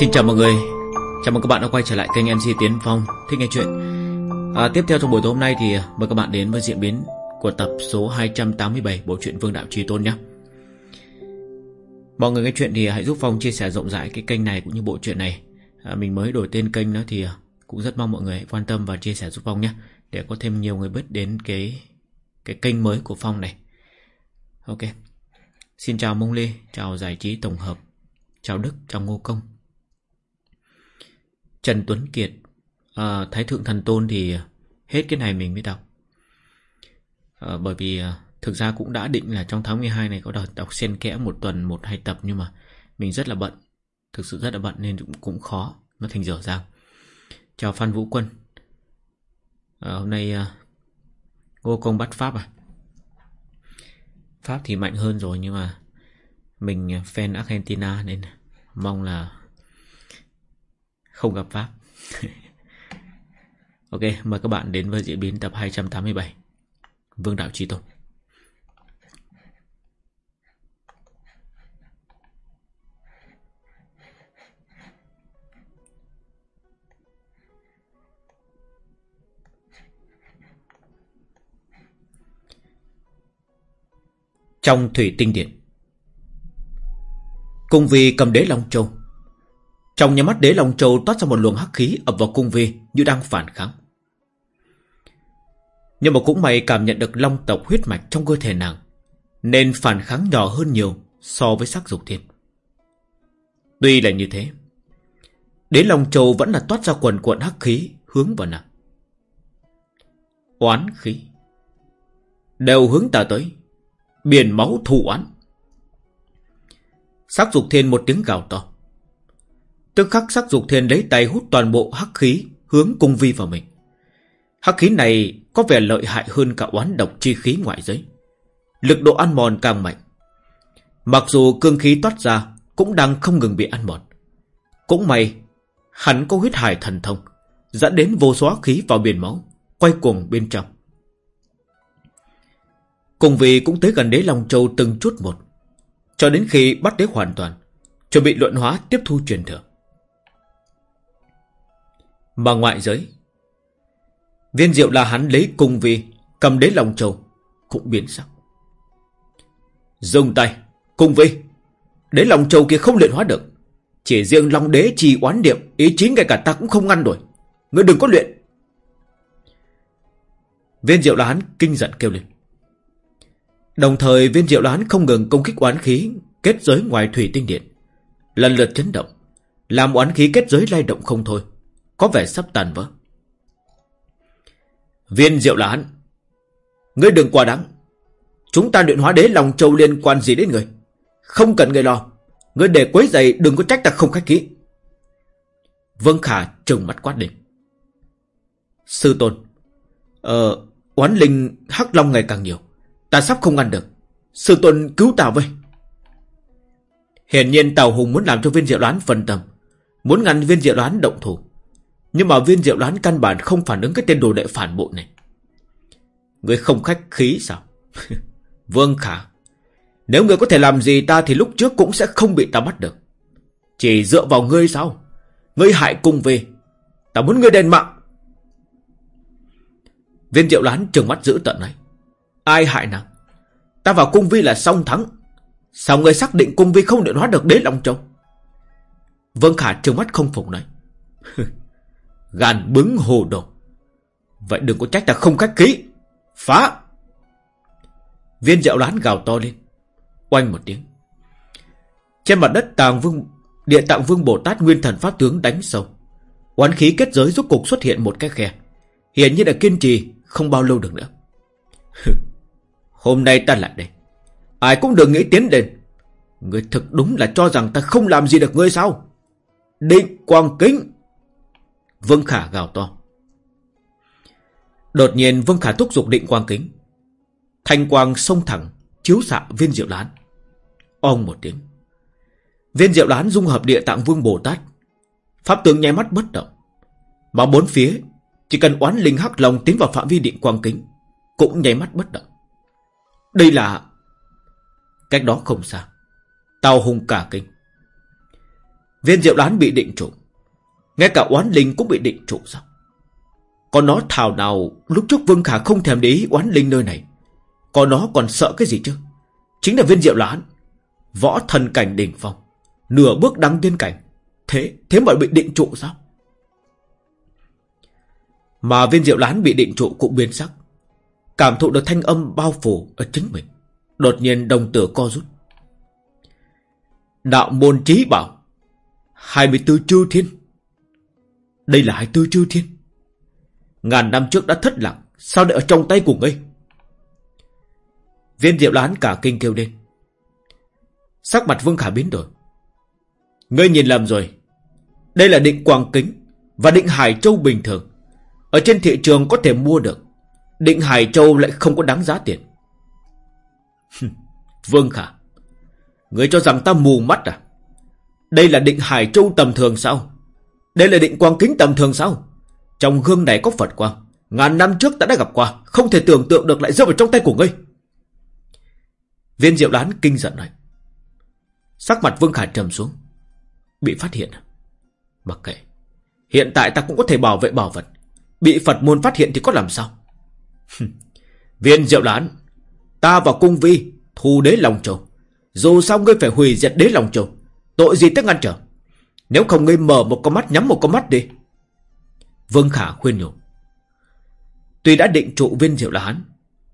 Xin chào mọi người. Chào mừng các bạn đã quay trở lại kênh MC Tiến Phong. Thích nghe chuyện. À, Tiếp theo trong buổi tối hôm nay thì à, mời các bạn đến với diễn biến Của tập số 287 Bộ truyện Vương Đạo Trí Tôn nhé. Mọi người nghe chuyện thì à, hãy giúp Phong chia sẻ rộng rãi cái kênh này cũng như bộ truyện này. À, Mình mới đổi tên kênh đó thì à, cũng rất mong mọi người quan tâm và chia sẻ giúp Phong nhé Để có thêm nhiều người biết đến cái cái kênh mới của Phong này. Ok. Xin chào Mông Lê Chào Giải trí Tổng hợp Chào Đức, chào Ngô Công. Trần Tuấn Kiệt. À, Thái Thượng Thần Tôn thì hết cái này mình mới đọc. À, Bởi vì à, thực ra cũng đã định là trong tháng 12 này có đợt đọc xen kẽ một tuần một hai tập Nhưng mà mình rất là bận. Thực sự rất là bận nên cũng, cũng khó Nó thành dở dàng Chào Phan Vũ Quân. À, Hôm nay à, Ngô Công bắt Pháp à? Pháp thì mạnh hơn rồi nhưng mà Mình fan Argentina nên Mong là không gặp Pháp. Ok, mời các bạn đến với diễn biến tập 287 Vương Đạo chi Tôn. Trong thủy tinh điện, Cung vì cầm đế Long Châu trong nhà mắt đế Long Châu toát ra một luồng hắc khí ập vào cung vi như đang phản kháng. Nhưng mà cũng may cảm nhận được long tộc huyết mạch trong cơ thể nàng, Nên phản kháng nhỏ hơn nhiều so với sắc dục thiên. Tuy là như thế Đế Long Châu vẫn là toát ra quần cuộn hắc khí hướng vào nàng. Oán khí Đều hướng ta tới, Biển máu thù oán. Sắc dục thiên một tiếng gào to Tức khắc sắc dục thiên lấy tay hút toàn bộ hắc khí, Hướng cung vi vào mình. Hắc khí này có vẻ lợi hại hơn cả oán độc chi khí ngoại giới. Lực độ ăn mòn càng mạnh. Mặc dù cương khí toát ra, Cũng đang không ngừng bị ăn mòn. Cũng may, Hắn có huyết hải thần thông, Dẫn đến vô số khí vào biển máu, Quay cuồng bên trong. Cùng vì cũng tới gần đế Long Châu từng chút một, Cho đến khi bắt đế hoàn toàn, Chuẩn bị luận hóa tiếp thu truyền thừa. Mà ngoại giới. Viên diệu là hắn lấy cung vi Cầm đế lòng Châu Cũng biến sắc. Dùng tay cung vi Đế lòng Châu kia không luyện hóa được. Chỉ riêng Long Đế trì oán điệp Ý chí ngay cả ta cũng không ngăn nổi. Ngươi đừng có luyện. Viên diệu là hắn kinh giận kêu lên. Đồng thời viên diệu đoán không ngừng công kích oán khí kết giới ngoài thủy tinh điện. Lần lượt chấn động, làm oán khí kết giới lay động không thôi, có vẻ sắp tàn vỡ. Viên diệu đoán, ngươi đừng quá đáng. Chúng ta luyện hóa đế lòng châu liên quan gì đến người. Không cần người lo, ngươi để quấy giày đừng có trách ta không khách khí. Vương Khả trừng mắt quát lên. Sư tôn, ờ, oán linh hắc long ngày càng nhiều. Ta sắp không ngăn được Sư tôn cứu ta với Hiển nhiên Tào Hùng muốn làm cho viên diệu đoán phân tâm Muốn ngăn viên diệu đoán động thủ nhưng mà viên diệu đoán căn bản không phản ứng cái tên đồ đệ phản bội này Người không khách khí sao Vương Khả, Nếu người có thể làm gì ta thì lúc trước cũng sẽ không bị ta bắt được Chỉ dựa vào ngươi sao Ngươi hại cùng về Ta muốn ngươi đền mạng Viên diệu đoán trừng mắt giữ tận này Ai hại nàng? Ta vào cung vi là song thắng. Sao người xác định cung vi không được hóa được đế Long Châu? Vương Khả trừng mắt không phục nói. Gan bứng hồ đồ. Vậy đừng có trách ta không khách khí. Phá! Viên dạo đoán gào to lên. Oanh một tiếng. Trên mặt đất tàng vương, địa tạng vương Bồ Tát Nguyên Thần Pháp Tướng đánh sâu. Oán khí kết giới rốt cục xuất hiện một cái khe. Hiện như là kiên trì, không bao lâu được nữa. Hôm nay ta lại đây. Ai cũng đừng nghĩ tiến đến. người thực đúng là cho rằng ta không làm gì được ngươi sao? Định quang kính. Vương Khả gào to. Đột nhiên Vương Khả thúc dục định quang kính. Thanh quang sông thẳng, chiếu xạ viên diệu đán. Ông một tiếng. Viên diệu đán dung hợp địa tạng vương Bồ Tát. Pháp tướng nháy mắt bất động. Mà bốn phía, chỉ cần oán linh hắc lòng tiến vào phạm vi định quang kính, cũng nháy mắt bất động. Đây là... Cách đó không xa. Tào hùng cả kinh. Viên diệu đoán bị định trụng. Ngay cả oán linh cũng bị định trụ sao? Còn nó thảo nào Lúc trước Vương Khả không thèm để ý oán linh nơi này. Còn nó còn sợ cái gì chứ? Chính là viên diệu đoán Võ thần cảnh đỉnh phong Nửa bước đăng tiên cảnh. Thế, thế mà bị định trụ sao? Mà viên diệu lán bị định trụ cũng biến sắc. Cảm thụ được thanh âm bao phủ ở chính mình Đột nhiên đồng tử co rút. Đạo môn trí bảo 24 chư thiên. Đây là 24 chư thiên. Ngàn năm trước đã thất lạc Sao lại ở trong tay của ngươi? Viên diệu lán cả kinh kêu lên. Sắc mặt Vương Khả biến đổi. Ngươi nhìn lầm rồi. Đây là định quang kính Và định Hải Châu bình thường. Ở trên thị trường có thể mua được. Định Hải Châu lại không có đáng giá tiền. Vương Khả, Ngươi cho rằng ta mù mắt à? Đây là định Hải Châu tầm thường sao? Đây là định quang kính tầm thường sao? Trong gương này có Phật quang Ngàn năm trước ta đã gặp qua. Không thể tưởng tượng được lại rơi vào trong tay của ngươi. Viên diệu đoán kinh giận nói. Sắc mặt Vương Khả trầm xuống. Bị phát hiện? Mặc kệ. Hiện tại ta cũng có thể bảo vệ bảo vật. Bị Phật môn phát hiện thì có làm sao? Viên diệu đoán Ta vào cung vi Thu đế lòng châu. Dù sao ngươi phải hủy diệt đế lòng châu, Tội gì tới ngăn trở? Nếu không ngươi mở một con mắt, nhắm một con mắt đi. Vương Khả khuyên nhủ. Tuy đã định trụ viên diệu là hắn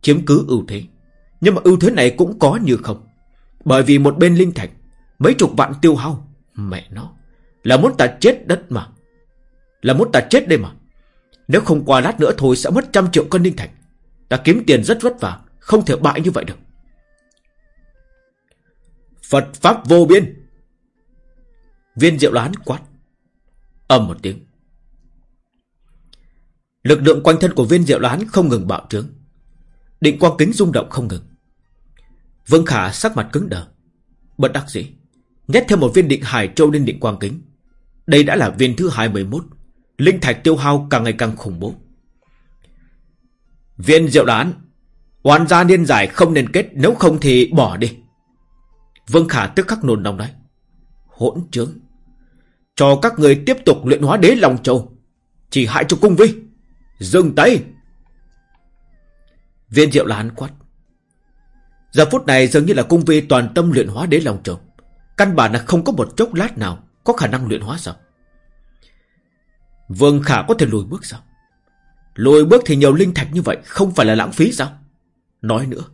Chiếm cứ ưu thế, Nhưng mà ưu thế này cũng có như không. Bởi vì một bên linh thạch Mấy chục vạn tiêu hao, Mẹ nó, Là muốn ta chết đất mà. Là muốn ta chết đây mà. Nếu không qua lát nữa thôi sẽ mất trăm triệu cân linh thạch Ta kiếm tiền rất vất vả, Không thể bại như vậy được. Phật Pháp vô biên. Viên diệu đoán quát. Ầm một tiếng. Lực lượng quanh thân của viên diệu đoán không ngừng bạo trướng. Định quang kính rung động không ngừng. Vương Khả sắc mặt cứng đờ. Bất đắc dĩ, Nhét thêm một viên định hải châu lên định quang kính. Đây đã là viên thứ 21 Linh thạch tiêu hao càng ngày càng khủng bố. Viên diệu đoán hoàn gia niên giải không nên kết, Nếu không thì bỏ đi. Vương Khả tức khắc nôn nóng nói. Hỗn trướng. Cho các người tiếp tục luyện hóa đế lòng châu. Chỉ hại cho cung vi. Dừng tay. Viên diệu là hắn quát. Giờ phút này dường như là cung vi toàn tâm luyện hóa đế lòng châu. Căn bản là không có một chốc lát nào Có khả năng luyện hóa sao? Vương Khả có thể lùi bước sao? Lùi bước thì nhiều linh thạch như vậy Không phải là lãng phí sao? Nói nữa,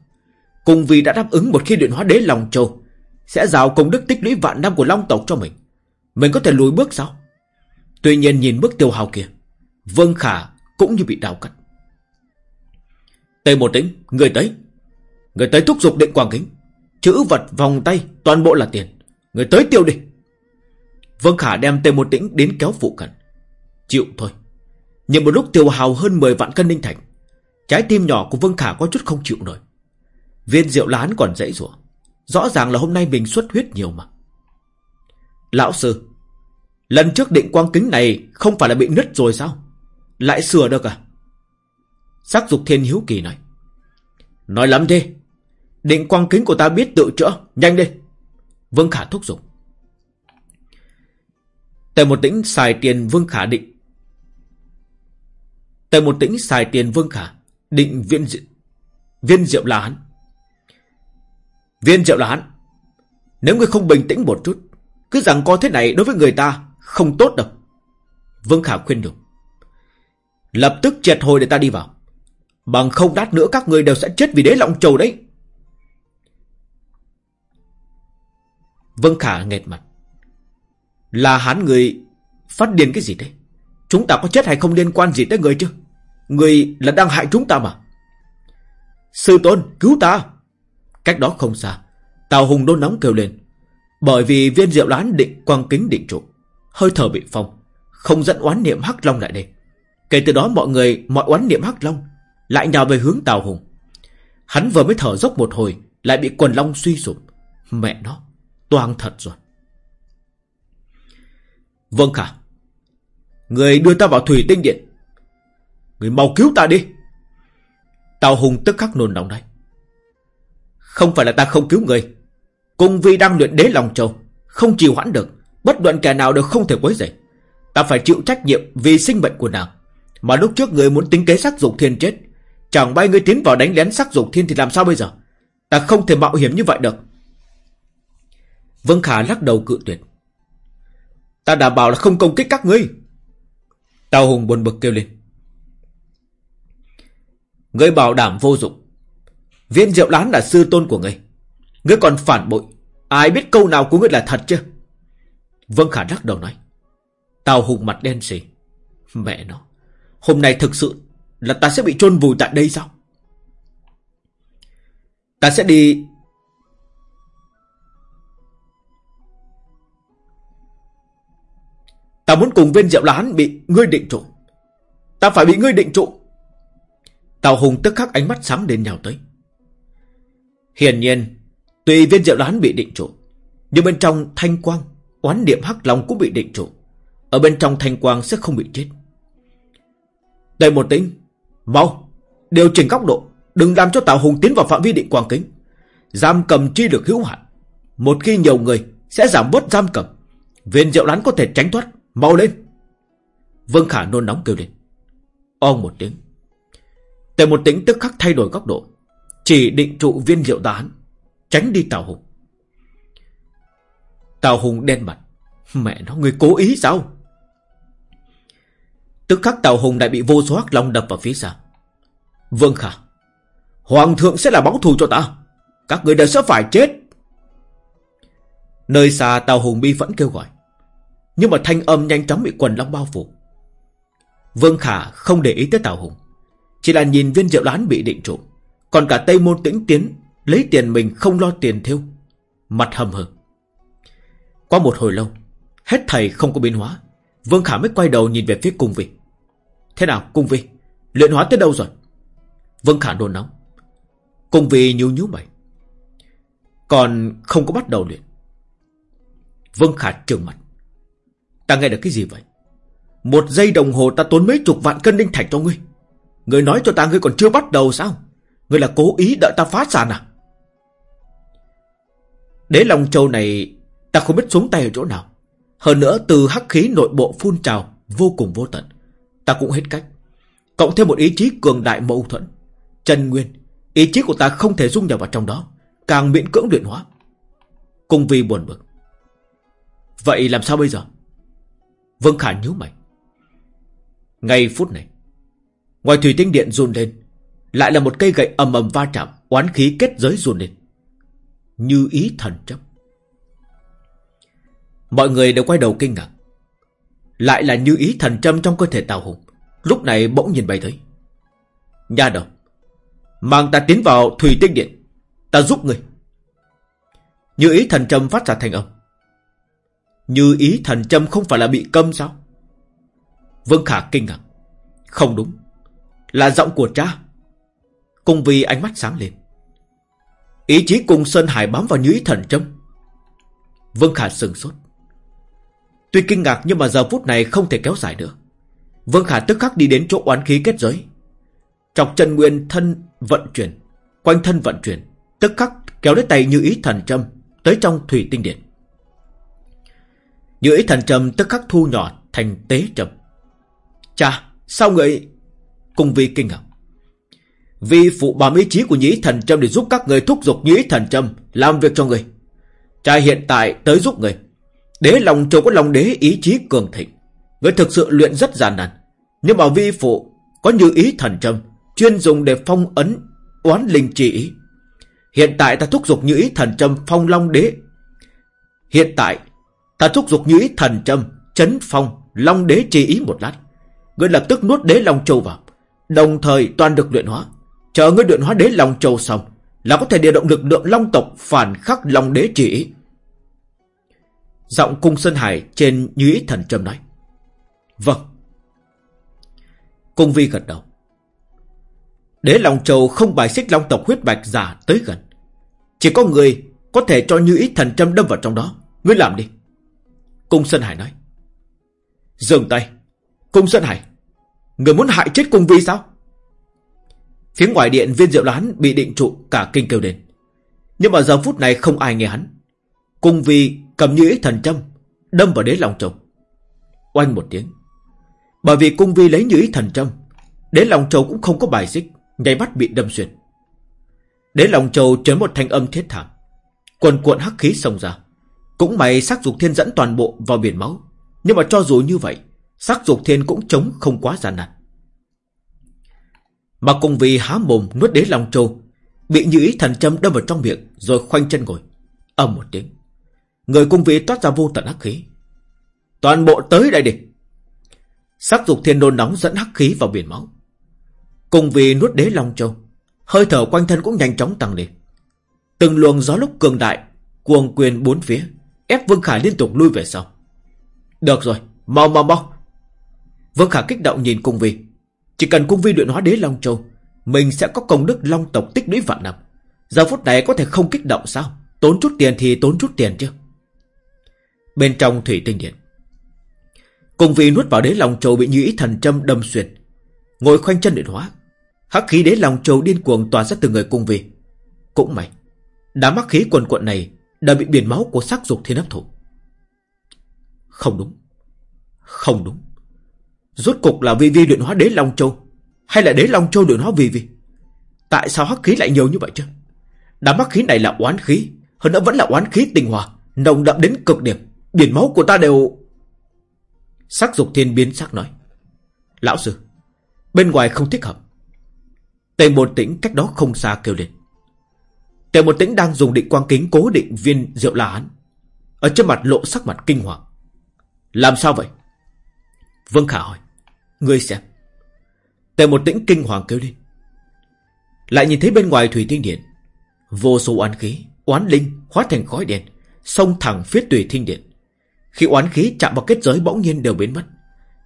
cung vi đã đáp ứng một khi luyện hóa đế lòng châu, Sẽ rào công đức tích lũy vạn năm của Long tộc cho mình. Mình có thể lùi bước sao? Tuy nhiên nhìn bước tiêu hào kia, Vương Khả cũng như bị đào cắt. Tề một tĩnh, Người tới. Người tới thúc giục định quang kính. Chữ vật vòng tay, toàn bộ là tiền. Người tới tiêu đi. Vương Khả đem Tề Một Tĩnh đến kéo phụ cận. Chịu, thôi. Nhưng một lúc tiêu hào hơn 10 vạn cân ninh thành Trái tim nhỏ của Vương Khả có chút không chịu nổi. Viên rượu lán còn dãy rủa. Rõ ràng là hôm nay mình xuất huyết nhiều mà. Lão sư Lần trước định quang kính này Không phải là bị nứt rồi sao Lại sửa được à Sắc dục thiên hiếu kỳ nói Nói lắm thế Định quang kính của ta biết tự chữa Nhanh đi Vương Khả thúc giục. Tề một tĩnh xài tiền Vương Khả định. Tề một tĩnh xài tiền Vương Khả định viên diệu, viên diệu là hắn. Viên diệu là hắn. Nếu ngươi không bình tĩnh một chút, cứ rằng có thế này đối với người ta không tốt đâu. Vương Khả khuyên được. Lập tức triệt hồi để ta đi vào. Bằng không đát nữa các người đều sẽ chết vì đế lòng trầu đấy. vương Khả nghẹt mặt. Là hắn người phát điên cái gì đấy? Chúng ta có chết hay không liên quan gì tới người chứ? Người là đang hại chúng ta mà. Sư tôn, cứu ta! Cách đó không xa, Tào Hùng đôn nóng kêu lên. Bởi vì viên diệu đoán định quang kính định trụ. Hơi thở bị phong, không dẫn oán niệm Hắc Long lại đây. Kể từ đó mọi người, mọi oán niệm Hắc Long lại nhào về hướng Tào Hùng. Hắn vừa mới thở dốc một hồi, lại bị quần long suy sụp. Mẹ nó, toang thật rồi. Vâng khả. Người đưa ta vào thủy tinh điện. Người mau cứu ta đi. Tào Hùng tức khắc nôn nóng đây. Không phải là ta không cứu người. Cung vi đang luyện đế lòng châu. Không chịu hoãn được. Bất luận kẻ nào đều không thể quấy rầy. Ta phải chịu trách nhiệm vì sinh mệnh của nàng. Mà lúc trước người muốn tính kế sắc dục thiên chết, Chẳng bay người tiến vào đánh lén sắc dục thiên thì làm sao bây giờ? Ta không thể mạo hiểm như vậy được. Vương Khả lắc đầu cự tuyệt. Ta đảm bảo là không công kích các ngươi. Tào Hùng buồn bực kêu lên. Ngươi bảo đảm vô dụng. Viên diệu lán là sư tôn của ngươi. Ngươi còn phản bội. Ai biết câu nào của ngươi là thật chứ? Vương Khả lắc đầu nói. Tào Hùng mặt đen xì. Mẹ nó. Hôm nay thực sự là ta sẽ bị chôn vùi tại đây sao? Ta sẽ đi Ta muốn cùng viên diệu lán bị ngươi định trụ. Ta phải bị ngươi định trụ. Tào Hùng tức khắc ánh mắt sáng đến nhào tới. Hiển nhiên Tuy viên diệu đoán bị định trụ, Nhưng bên trong thanh quang, Oán niệm hắc long cũng bị định trụ. Ở bên trong thanh quang sẽ không bị chết. Đây một tính Mau, Điều chỉnh góc độ, Đừng làm cho Tào Hùng tiến vào phạm vi định quang kính. Giam cầm chi được hữu hạn, Một khi nhiều người Sẽ giảm bớt giam cầm. Viên diệu đoán có thể tránh thoát, Mau lên. Vương Khả nôn nóng kêu lên. Ông một tiếng. Tề một tĩnh tức khắc thay đổi góc độ, Chỉ định trụ viên diệu đán Tránh đi Tào Hùng. Tào Hùng đen mặt. Mẹ nó, người cố ý sao? Tức khắc Tào Hùng lại bị vô số hắc long đập vào phía sau Vương Khả, Hoàng thượng sẽ là báo thù cho ta. Các người đều sẽ phải chết. Nơi xa Tào Hùng bi vẫn kêu gọi. Nhưng mà thanh âm nhanh chóng bị quần long bao phủ. Vương Khả không để ý tới Tào Hùng. Chỉ là nhìn viên rượu đoán bị định trụ. Còn cả Tây Môn Tĩnh Tiến Lấy tiền mình không lo tiền thiêu Mặt hầm hờ Qua một hồi lâu, Hết thầy không có biến hóa. Vương Khả mới quay đầu nhìn về phía cung vi Thế nào, cung vi Luyện hóa tới đâu rồi? Vương Khả đồn nóng. Cung vi nhíu nhíu mày. Còn không có bắt đầu luyện. Vương Khả trừng mặt. Ta nghe được cái gì vậy? Một giây đồng hồ ta tốn mấy chục vạn cân đinh thạch cho ngươi. Ngươi nói cho ta ngươi còn chưa bắt đầu sao? Ngươi là cố ý đợi ta phá sản à? Đế Long Châu này, Ta không biết xuống tay ở chỗ nào. Hơn nữa, từ hắc khí nội bộ phun trào, Vô cùng vô tận. Ta cũng hết cách. Cộng thêm một ý chí cường đại mâu thuẫn. Trần Nguyên, Ý chí của ta không thể dung nhập vào trong đó, Càng miễn cưỡng luyện hóa. Cung vi buồn bực. Vậy làm sao bây giờ? Vương Khả nhíu mày. Ngay phút này, Ngoài thủy tinh điện run lên, Lại là một cây gậy ầm ầm va chạm, Oán khí kết giới run lên. Như ý thần chấp. Mọi người đều quay đầu kinh ngạc. Lại là như ý thần châm trong cơ thể Tào Hùng, Lúc này bỗng nhìn bay tới. Nha đầu, Mang ta tiến vào thủy tinh điện, Ta giúp người Như ý thần châm phát ra thành âm. Như ý thần châm không phải là bị câm sao? Vương Khả kinh ngạc. Không đúng, Là giọng của cha. Cùng vì ánh mắt sáng lên Ý chí cùng Sơn Hải bám vào như ý thần châm Vương Khả sừng sốt Tuy kinh ngạc nhưng mà giờ phút này không thể kéo dài nữa. Vương Khả tức khắc đi đến chỗ oán khí kết giới. Chọc chân nguyên thân vận chuyển, quanh thân vận chuyển, tức khắc kéo lấy tay như ý thần châm tới trong thủy tinh điện. Như ý thần châm tức khắc thu nhỏ thành tế châm. Cha, sao người... Cùng vi kinh ngạc. Vì phụ bám ý chí của nhĩ thần châm để giúp các người thúc giục nhĩ thần châm làm việc cho người. Cha hiện tại tới giúp người. Đế lòng châu có lòng đế ý chí cường thịnh. Người thực sự luyện rất gian nan. Nhưng mà vi phụ có như ý thần trâm, chuyên dùng để phong ấn, oán linh chỉ. ý. Hiện tại ta thúc giục như ý thần trâm phong long đế. Hiện tại, ta thúc giục như ý thần trâm chấn phong long đế trì ý một lát. người lập tức nuốt đế long châu vào. Đồng thời toàn được luyện hóa. Chờ ngươi luyện hóa đế long châu xong, là có thể điều động lực lượng long tộc phản khắc long đế chỉ. Giọng cung Sơn Hải trên như ý thần trầm nói. Vâng. Cung Vi gật đầu. Đế Long Châu không bài xích Long tộc huyết bạch giả tới gần. Chỉ có người có thể cho như ý thần trâm đâm vào trong đó. Ngươi làm đi. Cung Sơn Hải nói. Dừng tay. Cung Sơn Hải. Người muốn hại chết Cung Vi sao? Phía ngoài điện viên diệu đoán bị định trụ, cả kinh kêu đến. Nhưng mà giờ phút này không ai nghe hắn. Cung Vi cầm như ý thần châm, Đâm vào đế lòng trầu Oanh một tiếng. Bởi vì cung vi lấy như ý thần trâm Đế lòng Châu cũng không có bài xích Nhảy mắt bị đâm xuyên. Đế lòng Châu chấn một thanh âm thiết thảm. Quần cuộn hắc khí xông ra. Cũng may sắc dục thiên dẫn toàn bộ vào biển máu. Nhưng mà cho dù như vậy, Sắc dục thiên cũng chống không quá gian nan. Mà cùng vì há mồm nuốt đế Long Châu Bị như ý thần châm đâm vào trong miệng Rồi khoanh chân ngồi Âm một tiếng. Người cung vị toát ra vô tận hắc khí. Toàn bộ tới đây đi Sắc dục thiên đôn nóng dẫn hắc khí vào biển máu. Cùng vì nuốt đế Long Châu Hơi thở quanh thân cũng nhanh chóng tăng lên. Từng luồng gió lúc cường đại Cuồng quyền bốn phía Ép Vương Khả liên tục lui về sau. Được rồi, mau mau mau. Vương Khả kích động nhìn cung vi chỉ cần cung vi luyện hóa đế Long Châu, Mình sẽ có công đức Long tộc tích lũy vạn năm. Giờ phút này có thể không kích động sao? Tốn chút tiền thì tốn chút tiền chứ. Bên trong thủy tinh điện. Cung vi nuốt vào đế Long Châu Bị như ý thần châm đâm xuyên Ngồi khoanh chân luyện hóa. Hắc khí đế Long Châu điên cuồng tỏa ra từ người cung vi Cũng may, Đám hắc khí quần quận này Đã bị biển máu của sắc dục thiên hấp thụ. Không đúng. Không đúng. Rốt cục là vi vi luyện hóa đế Long Châu. Hay là đế Long Châu luyện hóa vi vi Tại sao hắc khí lại nhiều như vậy chứ? Đám hắc khí này là oán khí, Hơn nữa vẫn là oán khí tình hòa Nồng đậm đến cực điểm. Biển máu của ta đều Sắc dục thiên biến sắc nói. Lão sư, Bên ngoài không thích hợp. Tề một tĩnh cách đó không xa kêu lên. Tề một tĩnh đang dùng định quang kính cố định viên rượu la hán. Ở trên mặt lộ sắc mặt kinh hoàng. Làm sao vậy? Vương Khả hỏi. Ngươi xem. Tề một tĩnh kinh hoàng kêu lên. Lại nhìn thấy bên ngoài thủy tinh điện, Vô số oán khí, Oán linh hóa thành khói đèn Xông thẳng phía tùy thiên điện. Khi oán khí chạm vào kết giới bỗng nhiên đều biến mất,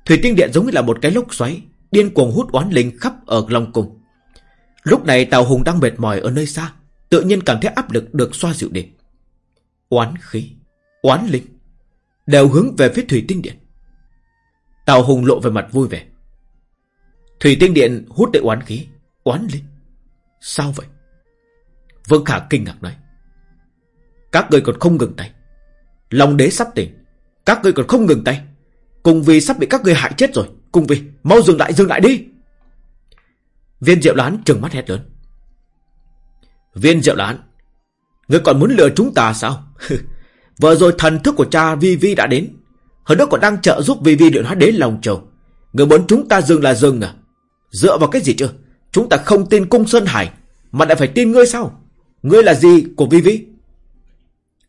Thủy tinh điện giống như là một cái lốc xoáy, Điên cuồng hút oán linh khắp ở Long Cung. Lúc này Tào Hùng đang mệt mỏi ở nơi xa, Tự nhiên cảm thấy áp lực được xoa dịu đi. Oán khí, Oán linh Đều hướng về phía Thủy Tinh Điện. Tào Hùng lộ về mặt vui vẻ. Thủy Tinh Điện hút đệ oán khí, Oán linh Sao vậy? Vương Khả kinh ngạc nói. Các người còn không ngừng tay. Long đế sắp tỉnh. Các người còn không ngừng tay. Cùng vì sắp bị các người hại chết rồi, Cùng vì mau dừng lại dừng lại đi. Viên diệu lán trừng mắt hét lớn. Viên diệu lán Ngươi còn muốn lừa chúng ta sao? Vừa rồi thần thức của cha Vi Vi đã đến. Hơn nữa còn đang trợ giúp Vi Vi luyện hóa đế lòng trầu. Người muốn chúng ta dừng là dừng à? Dựa vào cái gì chứ? Chúng ta không tin cung Sơn Hải, Mà lại phải tin ngươi sao? Ngươi là gì của Vi Vi?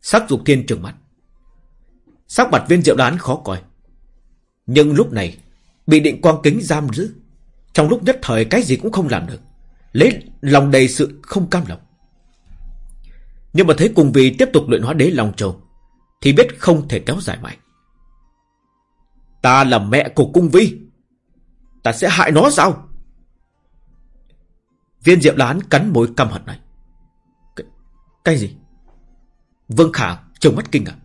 Sắc dục thiên trừng mặt Sắc mặt viên diệu đoán khó coi. Nhưng lúc này, Bị định quang kính giam giữ, Trong lúc nhất thời cái gì cũng không làm được, Lấy lòng đầy sự không cam lòng. Nhưng mà thấy cùng vì tiếp tục luyện hóa đế lòng trầu Thì biết không thể kéo dài mãi. Ta là mẹ của cung vi, Ta sẽ hại nó sao? Viên diệu lán cắn môi căm hận này cái, cái gì? Vương Khả trông mắt kinh ngạc.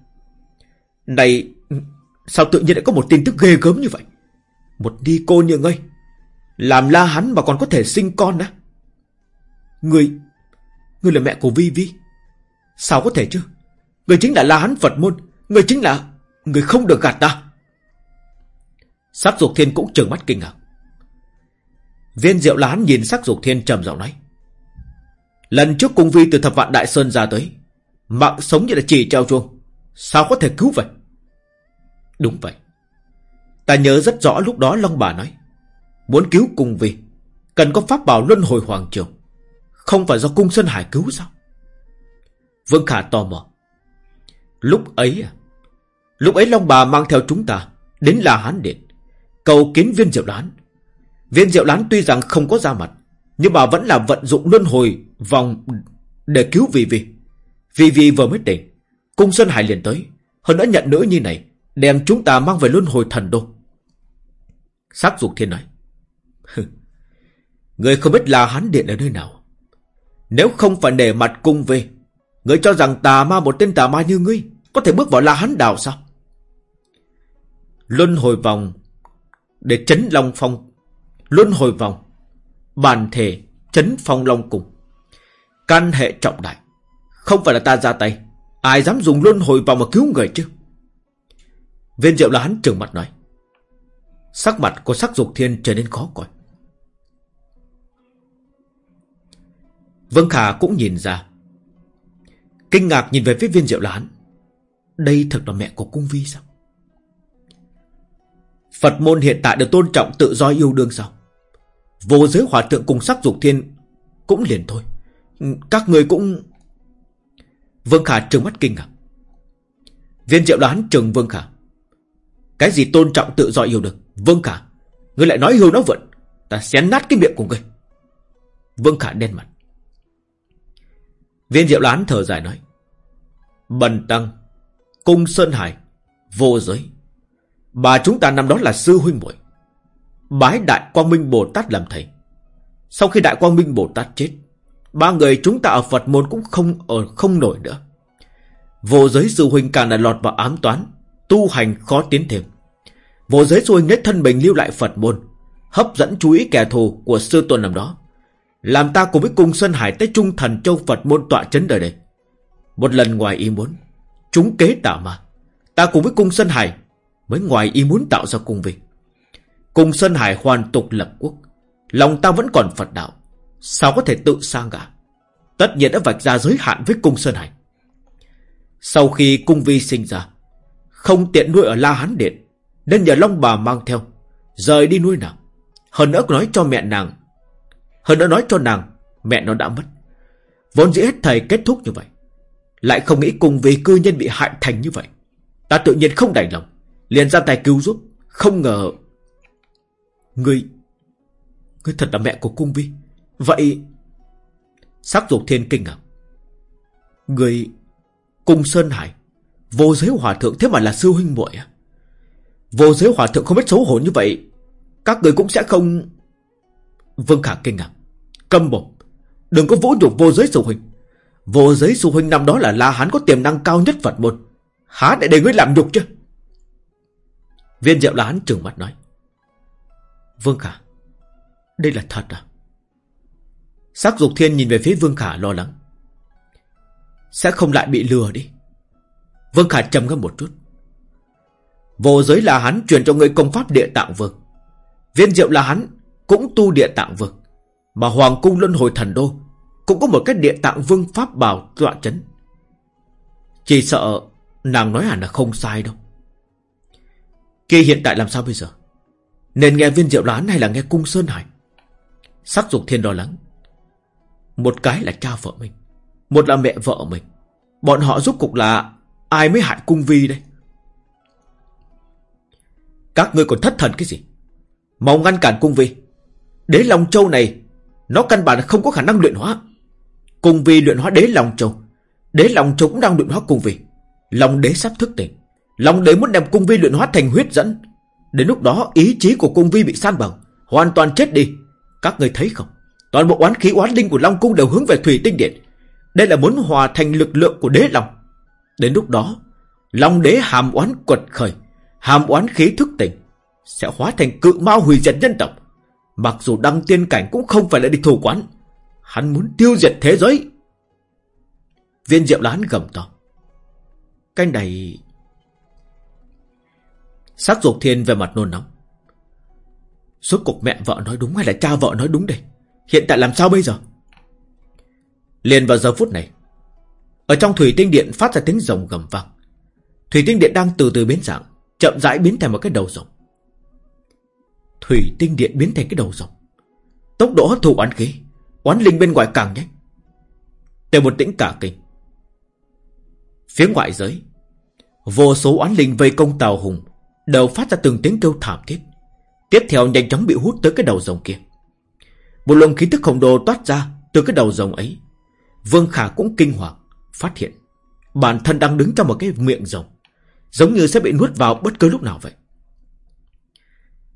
Này Sao tự nhiên lại có một tin tức ghê gớm như vậy? Một đi cô như ngươi Làm la hắn mà còn có thể sinh con á? Ngươi Ngươi là mẹ của Vi Vi. Sao có thể chứ? Ngươi chính là la hắn Phật môn Ngươi chính là Ngươi không được gạt ta. Sắc ruột thiên cũng trợn mắt kinh ngạc. Viên diệu lán nhìn sắc dục thiên trầm giọng nói. Lần trước cung vi từ thập vạn đại sơn ra tới Mạng sống như là chỉ treo chuông. Sao có thể cứu vậy? Đúng vậy. Ta nhớ rất rõ lúc đó Long bà nói Muốn cứu cung vi Cần có pháp bảo luân hồi hoàng trường, Không phải do cung Sơn Hải cứu sao? Vương Khả tò mò. Lúc ấy à Lúc ấy Long bà mang theo chúng ta Đến là Hán Điện Cầu kiến viên diệu đán Viên diệu lán tuy rằng không có ra mặt, Nhưng mà vẫn là vận dụng luân hồi Vòng để cứu Vì Vì Vì Vì vừa mới tỉnh, Cung Sơn Hải liền tới, Hơn đã nhận nữ như này, Đem chúng ta mang về luân hồi thần đô. Sắc dục thiên nói Người không biết là hán điện ở nơi nào. Nếu không phải để mặt cung về, Người cho rằng tà ma một tên tà ma như ngươi Có thể bước vào la hán đào sao? Luân hồi vòng Để chấn long phong Luân hồi vòng, Bản thể chấn phong long cùng Căn hệ trọng đại, Không phải là ta ra tay, Ai dám dùng luân hồi vòng mà cứu người chứ Viên diệu là hắn trừng mặt nói. Sắc mặt của sắc dục thiên trở nên khó coi. Vương Khả cũng nhìn ra. Kinh ngạc nhìn về phía viên diệu là hắn. Đây thật là mẹ của cung vi sao? Phật môn hiện tại được tôn trọng tự do yêu đương sao? Vô giới hòa thượng cùng sắc dục thiên cũng liền thôi. Các người cũng... Vương Khả trừng mắt kinh ngạc. Viên diệu đoán trừng Vương Khả. Cái gì tôn trọng tự do yêu được? Vương Khả, ngươi lại nói hưu nó vận. Ta xén nát cái miệng của ngươi. Vương Khả đen mặt. Viên diệu đoán thở dài nói. Bần Tăng, Cung Sơn Hải, vô giới. Bà chúng ta năm đó là sư huynh muội Bái Đại Quang Minh Bồ Tát làm thầy. Sau khi Đại Quang Minh Bồ Tát chết, ba người chúng ta ở Phật môn cũng không ở không nổi nữa. Vô giới sư huynh càng là lọt vào ám toán, tu hành khó tiến thêm. Vô giới sư huynh lấy thân mình lưu lại Phật môn, hấp dẫn chú ý kẻ thù của sư tôn năm đó. Làm ta cùng với cung Sơn Hải tới trung thần châu Phật môn tọa chấn đời đây. Một lần ngoài ý muốn, chúng kế tạo mà. Ta cùng với cung Sơn Hải mới ngoài ý muốn tạo ra cung vị. Cung Sơn Hải hoàn tục lập quốc. Lòng ta vẫn còn Phật đạo. Sao có thể tự sang cả? Tất nhiên đã vạch ra giới hạn với cung Sơn Hải. Sau khi cung vi sinh ra, không tiện nuôi ở La Hán Điện, nên nhờ Long bà mang theo, rời đi nuôi nàng. Hơn nữa nói cho mẹ nàng, hơn nữa nói cho nàng, mẹ nó đã mất. Vốn dĩ hết thầy kết thúc như vậy. Lại không nghĩ cùng vì cư nhân bị hại thành như vậy. Ta tự nhiên không đành lòng. Liền ra tay cứu giúp. Không ngờ... Ngươi... Ngươi thật là mẹ của cung vi. Vậy... Sắc dục thiên kinh ngạc. Ngươi... Cung Sơn Hải. Vô giới hòa thượng thế mà là sư huynh muội à? Vô giới hòa thượng không biết xấu hổ như vậy. Các người cũng sẽ không... Vương Khả kinh ngạc. Câm bổng. Đừng có vũ nhục vô giới sư huynh. Vô giới sư huynh năm đó là La Hán có tiềm năng cao nhất Phật môn. Há để để ngươi làm nhục chứ? Viên diệu La Hán trừng mắt nói. Vương Khả. Đây là thật à? Sắc dục thiên nhìn về phía Vương Khả lo lắng. Sẽ không lại bị lừa đi. Vương Khả trầm ngâm một chút. Vô giới là hắn truyền cho người công pháp địa tạng vương. Viên diệu là hắn cũng tu địa tạng vương. Mà Hoàng cung luân hồi thần đô cũng có một cái địa tạng vương pháp bảo tọa chấn. Chỉ sợ nàng nói hẳn là không sai đâu. Kỳ hiện tại làm sao bây giờ? Nên nghe viên diệu lán hay là nghe cung sơn hải? Sắc dục thiên lo lắng. Một cái là cha vợ mình. Một là mẹ vợ mình. Bọn họ giúp cục là ai mới hại cung vi đây? Các ngươi còn thất thần cái gì? Mau ngăn cản cung vi. Đế Long Châu này, nó căn bản không có khả năng luyện hóa. Cung vi luyện hóa đế Long Châu. Đế Long Châu cũng đang luyện hóa cung vi. Long đế sắp thức tỉnh. Long đế muốn đem cung vi luyện hóa thành huyết dẫn. Đến lúc đó ý chí của cung vi bị san bằng. Hoàn toàn chết đi. Các người thấy không? Toàn bộ oán khí oán linh của Long Cung đều hướng về Thủy Tinh Điện. Đây là muốn hòa thành lực lượng của đế Long. Đến lúc đó, Long đế hàm oán quật khởi, hàm oán khí thức tỉnh, sẽ hóa thành cự mao hủy diệt nhân tộc. Mặc dù đăng tiên cảnh cũng không phải là địch thủ quán, hắn muốn tiêu diệt thế giới. Viên diệu lán gầm to. Cái này... Sắc dục thiên về mặt nôn nóng. Suốt cuộc mẹ vợ nói đúng hay là cha vợ nói đúng đây? Hiện tại làm sao bây giờ? Liền vào giờ phút này, ở trong thủy tinh điện phát ra tiếng rồng gầm vang. Thủy tinh điện đang từ từ biến dạng, chậm rãi biến thành một cái đầu rồng. Thủy tinh điện biến thành cái đầu rồng. Tốc độ hấp thụ oán khí, oán linh bên ngoài càng nhanh. Từ một tĩnh cả kinh. Phía ngoại giới, vô số oán linh vây công tàu hùng đầu phát ra từng tiếng kêu thảm thiết. Tiếp theo nhanh chóng bị hút tới cái đầu rồng kia. Một luồng khí tức khổng lồ toát ra từ cái đầu rồng ấy. Vương Khả cũng kinh hoàng, phát hiện bản thân đang đứng trong một cái miệng rồng, giống như sẽ bị nuốt vào bất cứ lúc nào vậy.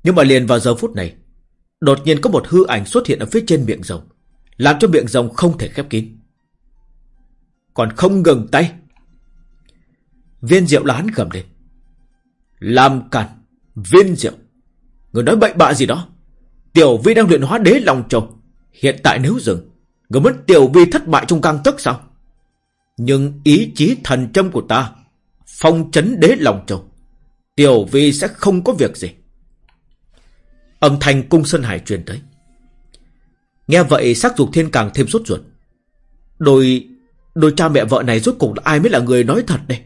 Nhưng mà liền vào giờ phút này, đột nhiên có một hư ảnh xuất hiện ở phía trên miệng rồng, làm cho miệng rồng không thể khép kín. Còn không ngừng tay. Viên diệu lán gầm lên. Làm cản, viên diệu. Người nói bậy bạ gì đó. Tiểu vi đang luyện hóa đế lòng trầu. Hiện tại nếu dừng, người muốn tiểu vi thất bại trong căng tức sao? Nhưng ý chí thần châm của ta, phong chấn đế lòng trầu. Tiểu Vi sẽ không có việc gì. Âm thanh cung Sơn Hải truyền tới. Nghe vậy sắc dục thiên càng thêm sốt ruột. Đôi... đôi cha mẹ vợ này rốt cuộc là ai mới là người nói thật đây?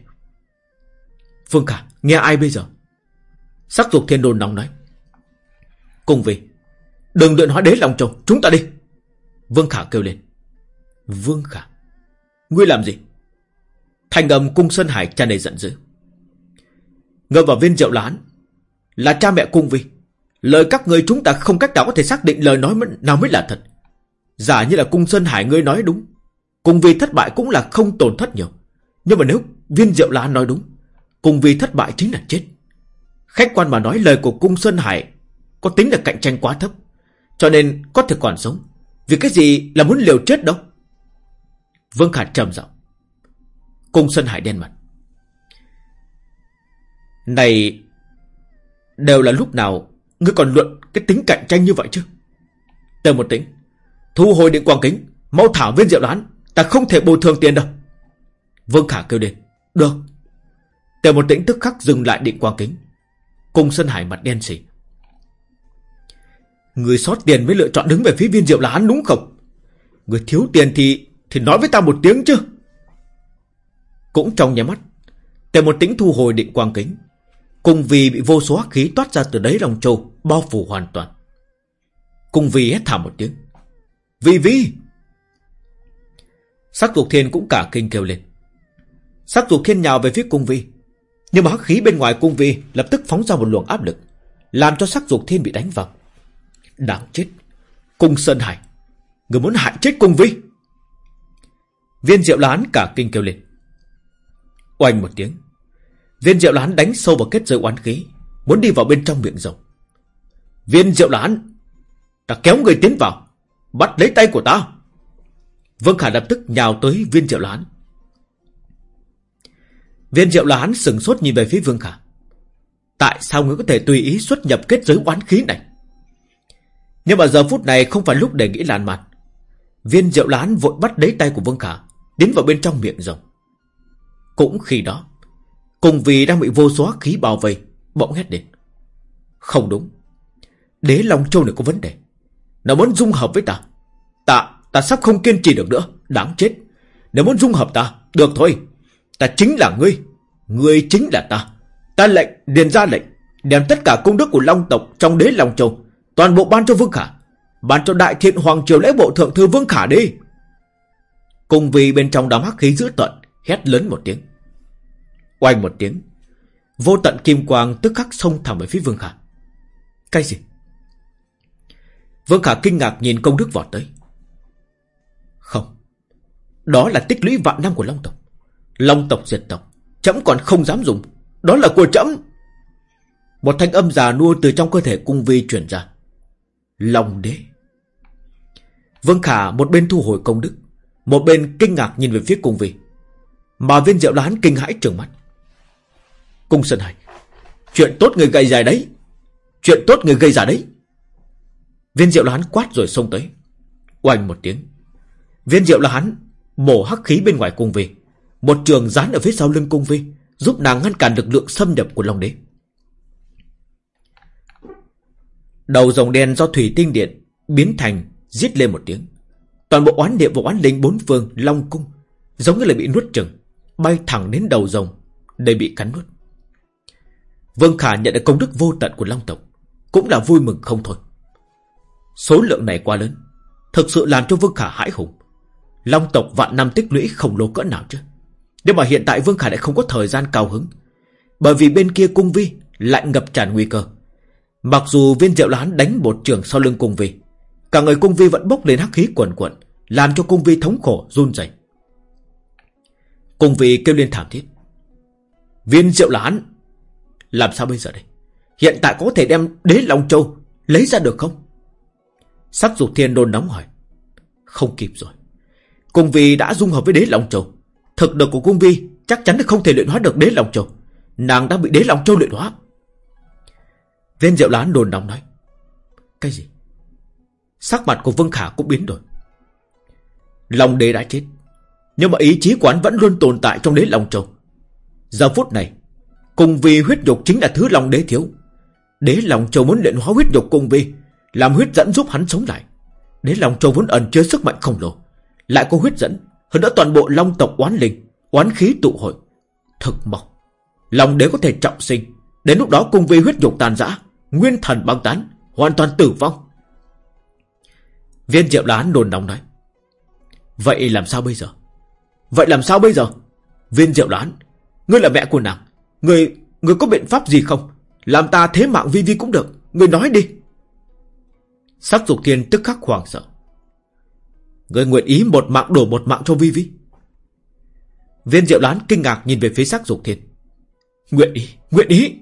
Phương Khả, nghe ai bây giờ? Sắc dục thiên đồn nóng nói. Cùng vì, đừng luyện hóa đế lòng chồng, chúng ta đi. Vương Khả kêu lên. Vương Khả, ngươi làm gì? Thành âm cung Sơn Hải cha đầy giận dữ. Ngờ vào viên rượu lán, là cha mẹ cung vi. Lời các người chúng ta không cách nào có thể xác định lời nói nào mới là thật. Giả như là cung Sơn Hải ngươi nói đúng. Cung vi thất bại cũng là không tổn thất nhiều. Nhưng mà nếu viên diệu lá nói đúng cùng vì thất bại chính là chết. Khách quan mà nói lời của cung Sơn Hải có tính là cạnh tranh quá thấp. Cho nên có thể còn sống. Vì cái gì là muốn liều chết đâu. Vương Khả trầm giọng. Cung Sơn Hải đen mặt. Này, đều là lúc nào ngươi còn luận cái tính cạnh tranh như vậy chứ? Tờ một tính. Thu hồi điện quang kính, mau thả viên diệu đoán, ta không thể bồi thường tiền đâu. Vương Khả kêu lên. Được. Tề một tĩnh tức khắc dừng lại định quang kính. Cùng Sơn Hải mặt đen xỉ. Người sót tiền mới lựa chọn đứng về phía viên diệu là hắn đúng không? Người thiếu tiền thì thì nói với ta một tiếng chứ. Cũng trong nhà mắt, Tề một tĩnh thu hồi định quang kính. Cùng vì bị vô số hắc khí toát ra từ đấy lòng châu, bao phủ hoàn toàn. Cùng vì hét thảm một tiếng. Vi Vi! Sắc dục thiên cũng cả kinh kêu lên. Sắc dục thiên nhào về phía cung vi. Nhưng mà hắc khí bên ngoài cung vi, lập tức phóng ra một luồng áp lực. Làm cho sắc dục thiên bị đánh vào. Đáng chết. Cung Sơn Hải. Người muốn hại chết cung vi. Viên diệu lán cả kinh kêu lên. Oanh một tiếng. Viên diệu lán đánh sâu vào kết giới oán khí. Muốn đi vào bên trong miệng rồng. Viên diệu lán. Ta kéo người tiến vào. Bắt lấy tay của ta. Vương Khả lập tức nhào tới viên diệu lán. Viên diệu lán sừng sốt nhìn về phía Vương Khả. Tại sao ngươi có thể tùy ý xuất nhập kết giới oán khí này? Nhưng mà giờ phút này không phải lúc để nghĩ làn mặt. Viên diệu lán vội bắt lấy tay của Vương Khả, tiến vào bên trong miệng rồng. Cũng khi đó, cùng vì đang bị vô số khí bao vây, bỗng hét đến. Không đúng. Đế Long Châu này có vấn đề. Nó muốn dung hợp với ta. Ta, ta sắp không kiên trì được nữa. Đáng chết. Nếu muốn dung hợp ta, được thôi. Ta chính là ngươi. Ngươi chính là ta. Ta lệnh, điền ra lệnh. Đem tất cả công đức của Long tộc trong đế Long Châu. Toàn bộ ban cho Vương Khả. Ban cho đại thiện Hoàng Triều lễ bộ thượng thư Vương Khả đi. Cùng vì bên trong đám hắc khí dữ tận, hét lớn một tiếng. Oanh một tiếng. Vô tận kim quang tức khắc xông thẳng về phía Vương Khả. Cái gì? Vương Khả kinh ngạc nhìn công đức vọt tới. Không. Đó là tích lũy vạn năm của Long tộc. Long tộc diệt tộc. Chấm còn không dám dùng. Đó là của chấm. Một thanh âm già nua từ trong cơ thể cung vi chuyển ra. Long đế. Vương Khả một bên thu hồi công đức. Một bên kinh ngạc nhìn về phía cung vi. Mà viên diệu đoán kinh hãi trừng mắt. Cung Sơn Hải. Chuyện tốt người gây dài đấy. Chuyện tốt người gây ra đấy. Viên diệu đoán quát rồi xông tới. Oanh một tiếng. Viên diệu là hắn mổ hắc khí bên ngoài cung vi. Một trường dán ở phía sau lưng cung vi. Giúp nàng ngăn cản lực lượng xâm nhập của Long Đế. Đầu rồng đen do thủy tinh điện biến thành giết lên một tiếng. Toàn bộ oán địa và oán linh bốn phương Long Cung giống như là bị nuốt chừng, bay thẳng đến đầu rồng để bị cắn nuốt. Vương Khả nhận được công đức vô tận của Long tộc, cũng là vui mừng không thôi. Số lượng này quá lớn Thực sự làm cho Vương Khả hãi hùng Long tộc vạn năm tích lũy khổng lồ cỡ nào chứ nhưng mà hiện tại Vương Khả lại không có thời gian cao hứng, Bởi vì bên kia cung vi Lại ngập tràn nguy cơ Mặc dù viên diệu lán đánh một trường sau lưng cung vi, Cả người cung vi vẫn bốc lên hắc khí quần quần Làm cho cung vi thống khổ, run rẩy. Cung vi kêu lên thảm thiết Viên diệu lán, Làm sao bây giờ đây Hiện tại có thể đem đế Long Châu Lấy ra được không Sắc dục thiên đôn nóng hỏi. Không kịp rồi. Cung vi đã dung hợp với đế Long Châu. Thực lực của cung vi chắc chắn là không thể luyện hóa được đế Long Châu. Nàng đã bị đế Long Châu luyện hóa. Viên diệu lán đồn đóng nói. Cái gì? Sắc mặt của Vương Khả cũng biến đổi. Long đế đã chết. Nhưng mà ý chí quán vẫn luôn tồn tại trong đế Long Châu. Giờ phút này, Cung Vi huyết dục chính là thứ lòng đế thiếu Đế lòng châu muốn luyện hóa huyết dục Cung vi Làm huyết dẫn giúp hắn sống lại Đế lòng châu vốn ẩn chứa sức mạnh khổng lồ Lại có huyết dẫn hơn nữa toàn bộ long tộc oán linh Oán khí tụ hội. Thực mong long đế có thể trọng sinh. Đến lúc đó cùng vi huyết nhục tàn rã Nguyên thần băng tán Hoàn toàn tử vong. Viên diệu đán đồn nóng nói Vậy làm sao bây giờ? Vậy làm sao bây giờ? Viên diệu đán Ngươi là mẹ của nàng. Ngươi, ngươi có biện pháp gì không? Làm ta thế mạng vi vi cũng được. Ngươi nói đi. Sắc dục thiên tức khắc hoàng sợ. Người nguyện ý một mạng đổ một mạng cho vi vi. Viên diệu đoán kinh ngạc nhìn về phía sắc dục thiên. Nguyện ý, nguyện ý.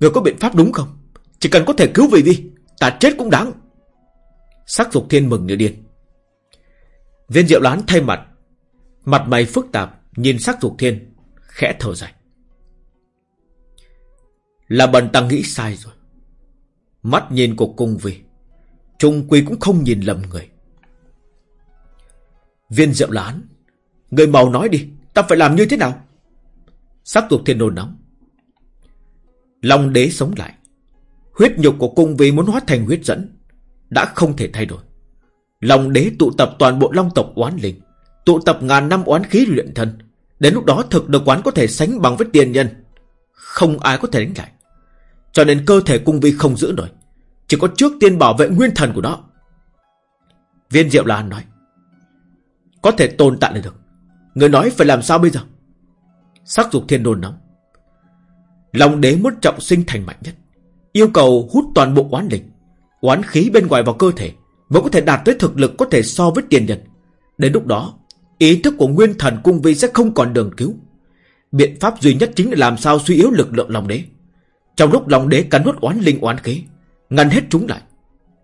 Người có biện pháp đúng không? Chỉ cần có thể cứu vi vi Ta chết cũng đáng. Sắc dục thiên mừng như điên. Viên diệu đoán thay mặt. Mặt mày phức tạp Nhìn sắc dục thiên Khẽ thở dài. Là bần ta nghĩ sai rồi. Mắt nhìn của cung vi Trung quy cũng không nhìn lầm người. Viên diệu hắn. Người màu nói đi, Ta phải làm như thế nào? Sắc tục thiên nôn nóng. Long đế sống lại. Huyết nhục của cung vi muốn hóa thành huyết dẫn Đã không thể thay đổi. Long đế tụ tập toàn bộ long tộc oán linh, Tụ tập ngàn năm oán khí luyện thân. Đến lúc đó thực được oán có thể sánh bằng với tiền nhân. Không ai có thể đánh lại. Cho nên cơ thể cung vi không giữ nổi. Chỉ có trước tiên bảo vệ nguyên thần của nó. Viên Diệu Lan nói. Có thể tồn tại được. Người nói phải làm sao bây giờ? Sắc dục thiên đồn nóng. Long đế muốn trọng sinh thành mạnh nhất, Yêu cầu hút toàn bộ oán linh. Oán khí bên ngoài vào cơ thể Mới có thể đạt tới thực lực có thể so với tiền nhật. Đến lúc đó, Ý thức của nguyên thần cung vi sẽ không còn đường cứu. Biện pháp duy nhất chính là làm sao suy yếu lực lượng lòng đế. Trong lúc lòng đế cắn nuốt oán linh oán khí, Ngăn hết chúng lại.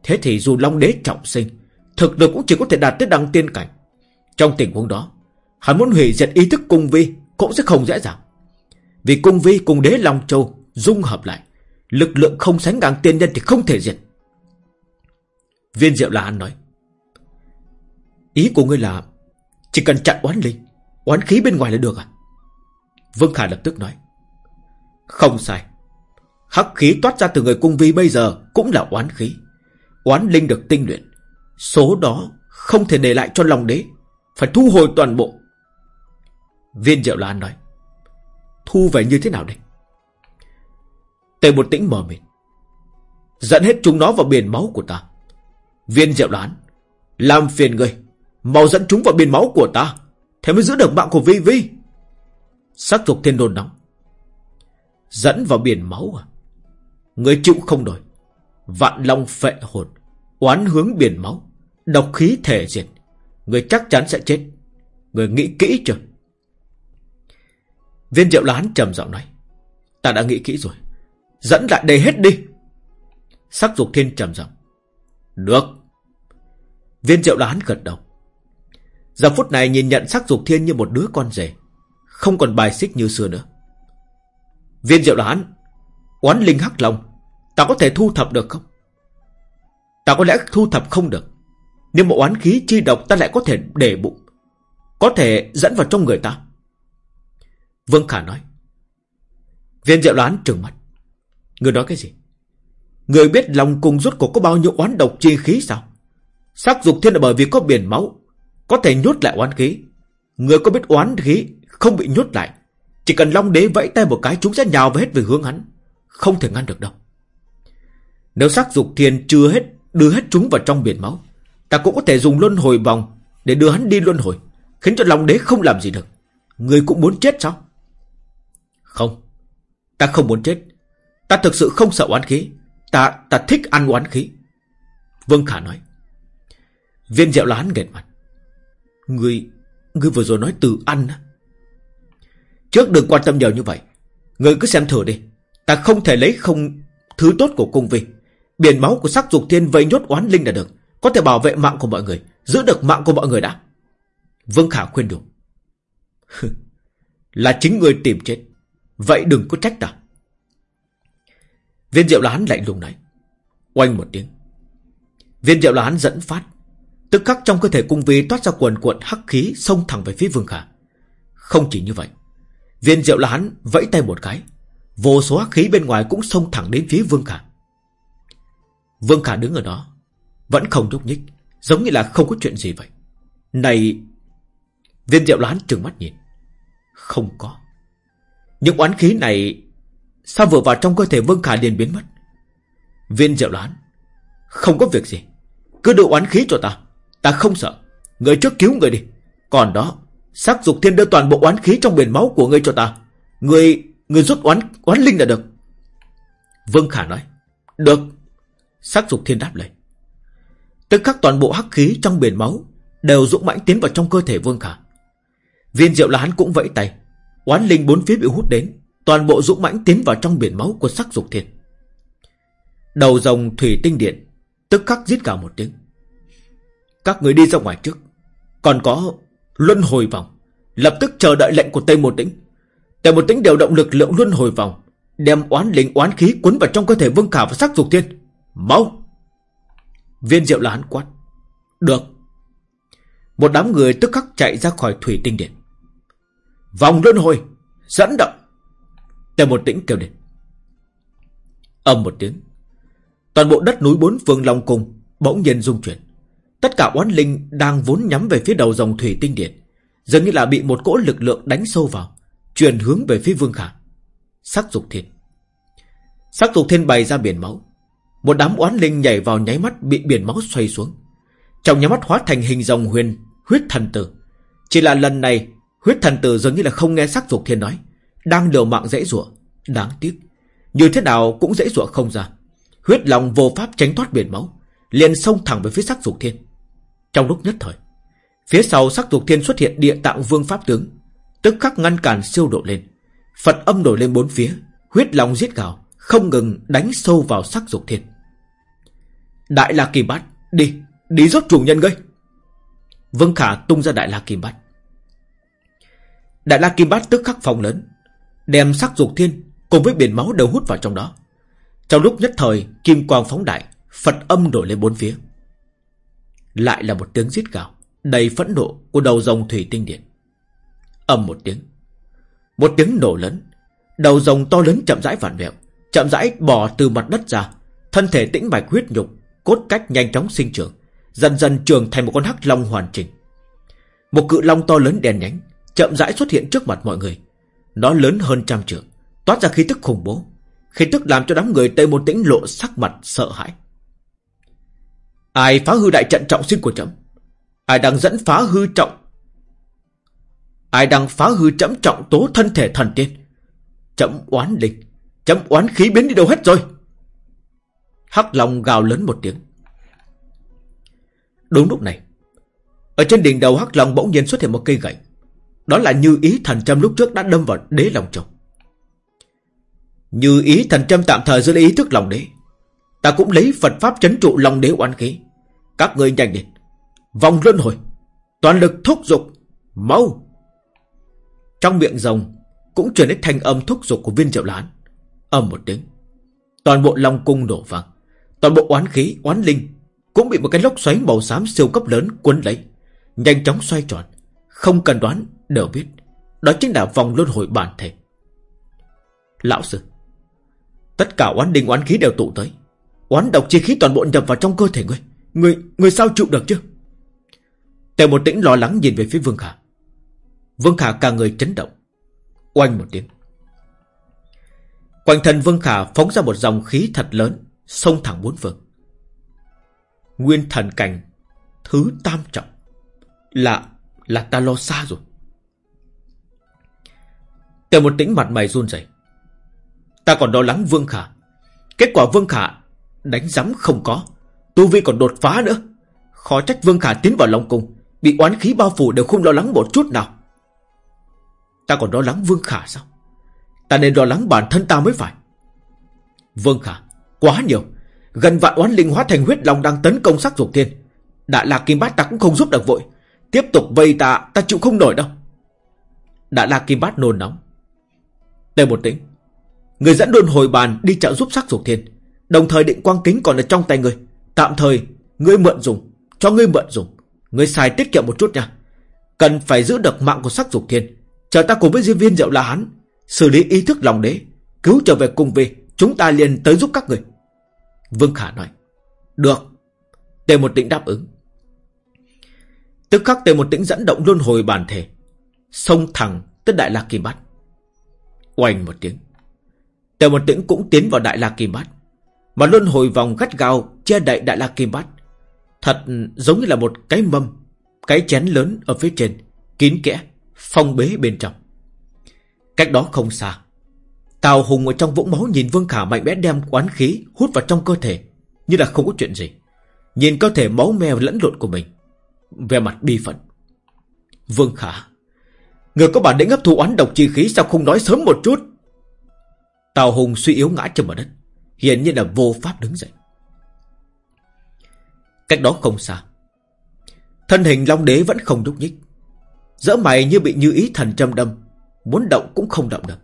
Thế thì dù long đế trọng sinh, Thực lực cũng chỉ có thể đạt tới đăng tiên cảnh. Trong tình huống đó Hắn muốn hủy diệt ý thức cung vi Cũng sẽ không dễ dàng Vì cung vi cùng đế Long Châu dung hợp lại Lực lượng không sánh ngang tiên nhân thì không thể diệt Viên Diệu là hắn nói. Ý của ngươi là chỉ cần chặn oán linh, oán khí bên ngoài là được à? Vương Khả lập tức nói. Không sai. Hắc khí toát ra từ người cung vi bây giờ cũng là oán khí. Oán linh được tinh luyện. Số đó không thể để lại cho lòng đế. Phải thu hồi toàn bộ. Viên Diệu lan nói. Thu về như thế nào đây? Tề một tĩnh mờ mịt. Dẫn hết chúng nó vào biển máu của ta. Viên diệu lan, Làm phiền người. Mau dẫn chúng vào biển máu của ta. Thế mới giữ được mạng của Vi Vi. Sắc dục thiên đồn nóng. Dẫn vào biển máu à? Người chịu không nổi. Vạn long phệ hồn. Oán hướng biển máu. Độc khí thể diệt. Người chắc chắn sẽ chết. Người nghĩ kỹ chưa? Viên diệu lán trầm giọng nói. Ta đã nghĩ kỹ rồi. Dẫn lại đây hết đi. Sắc dục thiên trầm giọng. Được. Viên diệu lán gật đầu. Giờ phút này nhìn nhận sắc dục thiên như một đứa con rể. Không còn bài xích như xưa nữa. Viên diệu lán. Oán linh hắc long. Ta có thể thu thập được không? Ta có lẽ thu thập không được. Nhưng một oán khí chi độc ta lại có thể để bụng. Có thể dẫn vào trong người ta. Vương Khả nói. Viên diệu đoán trừng mặt. Người nói cái gì? Người biết lòng cùng rút cuộc có bao nhiêu oán độc chi khí sao? Sắc dục thiên là bởi vì có biển máu, Có thể nhốt lại oán khí Người có biết oán khí không bị nhốt lại, Chỉ cần Long Đế vẫy tay một cái Chúng sẽ nhào về hết về hướng hắn, Không thể ngăn được đâu Nếu sắc dục thiên chưa hết, Đưa hết chúng vào trong biển máu Ta cũng có thể dùng luân hồi vòng Để đưa hắn đi luân hồi, Khiến cho Long Đế không làm gì được Người cũng muốn chết sao Không, Ta không muốn chết Ta thực sự không sợ oán khí Ta ta thích ăn oán khí Vương Khả nói Viên dẹo lán nghẹt mặt. người người vừa rồi nói từ ăn á. Trước đừng quan tâm nhiều như vậy. người cứ xem thử đi. Ta không thể lấy không thứ tốt của cung vi. Biển máu của sắc dục thiên vây nhốt oán linh là được. Có thể bảo vệ mạng của mọi người. Giữ được mạng của mọi người đã. Vương Khả khuyên đủ. là chính người tìm chết. Vậy đừng có trách ta. Viên diệu lán lạnh lùng này. Oanh một tiếng. Viên diệu lán dẫn phát. Tức khắc trong cơ thể cung vi toát ra quần cuộn hắc khí xông thẳng về phía Vương Khả. Không chỉ như vậy. Viên diệu là hắn vẫy tay một cái. Vô số hắc khí bên ngoài cũng xông thẳng đến phía Vương Khả Vương Khả đứng ở đó vẫn không nhúc nhích, Giống như là không có chuyện gì vậy. Này, Viên diệu đoán trừng mắt nhìn. Không có. Những oán khí này Sao vừa vào trong cơ thể Vương Khả liền biến mất? Viên diệu đoán Không có việc gì. Cứ đưa oán khí cho ta. Ta không sợ. Người trước cứu người đi. Còn đó Sắc dục thiên đưa toàn bộ oán khí trong biển máu của ngươi cho ta. Người Người rút oán oán linh là được. Vương Khả nói, Được. Sắc dục thiên đáp lời. Tức khắc toàn bộ hắc khí trong biển máu Đều dũng mãnh tiến vào trong cơ thể Vương Khả. Viên diệu là hắn cũng vẫy tay. Oán linh bốn phía bị hút đến, Toàn bộ dũng mãnh tiến vào trong biển máu của sắc dục thiên. Đầu rồng thủy tinh điện, Tức khắc giết cả một tiếng. Các người đi ra ngoài trước, Còn có luân hồi vòng. Lập tức chờ đợi lệnh của Tây Một Tĩnh. Tây Một Tĩnh điều động lực lượng luân hồi vòng, Đem oán linh oán khí cuốn vào trong cơ thể Vương Khả và sắc dục thiên. Mau! Viên diệu là hắn quát. Được. Một đám người tức khắc chạy ra khỏi thủy tinh điện. Vòng luân hồi. Dẫn động. Tề một tĩnh kêu lên. Âm một tiếng. Toàn bộ đất núi bốn phương Long Cung Bỗng nhiên rung chuyển. Tất cả oán linh đang vốn nhắm về phía đầu dòng thủy tinh điện, Dường như là bị một cỗ lực lượng đánh sâu vào, Chuyển hướng về phía Vương Khả. Sắc dục thiên. Sắc dục thiên bày ra biển máu. Một đám oán linh nhảy vào nháy mắt Bị biển máu xoay xuống. Trong nháy mắt hóa thành hình rồng huyền, Huyết thần tử. Chỉ là lần này, Huyết thần tử dường như là không nghe sắc dục thiên nói, Đang liều mạng dễ dụa Đáng tiếc. Như thế nào cũng dễ dụa không ra. Huyết lòng vô pháp tránh thoát biển máu, liền xông thẳng về phía sắc dục thiên. Trong lúc nhất thời, Phía sau sắc dục thiên xuất hiện địa tạng vương pháp tướng, Tức khắc ngăn cản siêu độ lên. Phật âm nổi lên bốn phía, Huyết lòng giết gào. Không ngừng đánh sâu vào sắc dục thiên Đại la kim bát Đi, đi giúp chủ nhân ngươi. Vương Khả tung ra đại la kim bát. Đại la kim bát tức khắc phòng lớn Đem sắc dục thiên Cùng với biển máu đều hút vào trong đó. Trong lúc nhất thời Kim quang phóng đại Phật âm nổi lên bốn phía. Lại là một tiếng giết gào Đầy phẫn nộ của đầu rồng thủy tinh điện. Âm một tiếng. Một tiếng nổ lớn Đầu rồng to lớn chậm rãi phản vẹo. Chậm rãi bỏ từ mặt đất ra. Thân thể tĩnh bạch huyết nhục, Cốt cách nhanh chóng sinh trưởng, Dần dần trường thành một con hắc long hoàn chỉnh. Một cự long to lớn đèn nhánh, Chậm rãi xuất hiện trước mặt mọi người. Nó lớn hơn trăm trượng, Toát ra khí tức khủng bố, Khí tức làm cho đám người Tây Môn Tĩnh lộ sắc mặt sợ hãi. Ai phá hư đại trận trọng sinh của chấm Ai đang dẫn phá hư trọng? Ai đang phá hư chấm trọng tố thân thể thần tiên? Chấm oán linh Chấm oán khí biến đi đâu hết rồi? Hắc Long gào lớn một tiếng. Đúng lúc này, Ở trên đỉnh đầu Hắc Long bỗng nhiên xuất hiện một cây gậy. Đó là như ý thần châm lúc trước đã đâm vào đế lòng chồng. Như ý thần châm tạm thời giữ lấy ý thức lòng đế. Ta cũng lấy Phật Pháp chấn trụ lòng đế oán khí. Các người nhanh lên. Vòng luân hồi. Toàn lực thúc giục. Mau. Trong miệng rồng Cũng truyền đến thanh âm thúc giục của viên diệu lán. Âm một tiếng Toàn bộ long cung đổ vang. Toàn bộ oán khí, oán linh Cũng bị một cái lốc xoáy màu xám siêu cấp lớn cuốn lấy Nhanh chóng xoay tròn Không cần đoán, đều biết. Đó chính là vòng luân hồi bản thể. Lão sư Tất cả oán linh oán khí đều tụ tới. Oán độc chi khí toàn bộ nhập vào trong cơ thể ngươi. Người, người sao chịu được chứ? Tề một tĩnh lo lắng nhìn về phía Vương Khả. Vương Khả cả người chấn động. Oanh một tiếng. Quanh thân Vương Khả phóng ra một dòng khí thật lớn, Xông thẳng bốn phương. Nguyên thần cảnh Thứ tam trọng Là Là ta lo xa rồi. Tề một tĩnh mặt mày run rẩy. Ta còn lo lắng Vương Khả. Kết quả Vương Khả Đánh giấm không có, Tu Vi còn đột phá nữa. Khó trách Vương Khả tiến vào Long Cung Bị oán khí bao phủ đều không lo lắng một chút nào. Ta còn lo lắng Vương Khả sao? Ta nên lo lắng bản thân ta mới phải. Vương Khả Quá nhiều. Gần vạn oán linh hóa thành huyết long đang tấn công sắc dục thiên. Đại lạc kim bát ta cũng không giúp được vội. Tiếp tục vây ta Ta chịu không nổi đâu. Đại lạc kim bát nôn nóng. Tề một tính Người dẫn đồn hồi bàn đi trợ giúp sắc dục thiên. Đồng thời định quang kính còn ở trong tay người. Tạm thời, Ngươi mượn dùng. Cho ngươi mượn dùng. Ngươi xài tiết kiệm một chút nha. Cần phải giữ được mạng của sắc dục thiên. Chờ ta cùng với diêm viên diệu là hắn Xử lý ý thức lòng đế, Cứu trở về cùng vi Chúng ta liền tới giúp các người. Vương Khả nói, Được. Tề một tĩnh đáp ứng. Tức khắc tề một tĩnh dẫn động luân hồi bản thể, Xông thẳng tới Đại La Kim Bát. Oanh một tiếng Tề một tĩnh cũng tiến vào Đại La Kim Bát, Mà luân hồi vòng gắt gao Che đậy Đại La Kim Bát. Thật giống như là một cái mâm, Cái chén lớn ở phía trên, Kín kẽ, Phong bế bên trong. Cách đó không xa Tào Hùng ở trong vũng máu nhìn Vương Khả mạnh mẽ đem quán khí hút vào trong cơ thể, như là không có chuyện gì. Nhìn cơ thể máu me lẫn lộn của mình, về mặt bi phận. Vương Khả, người có bản lĩnh hấp thu oán độc chi khí sao không nói sớm một chút? Tào Hùng suy yếu ngã trên mặt đất, hiện như là vô pháp đứng dậy. Cách đó không xa, thân hình Long Đế vẫn không đúc nhích, dỡ mày như bị như ý thần châm đâm, muốn động cũng không động được.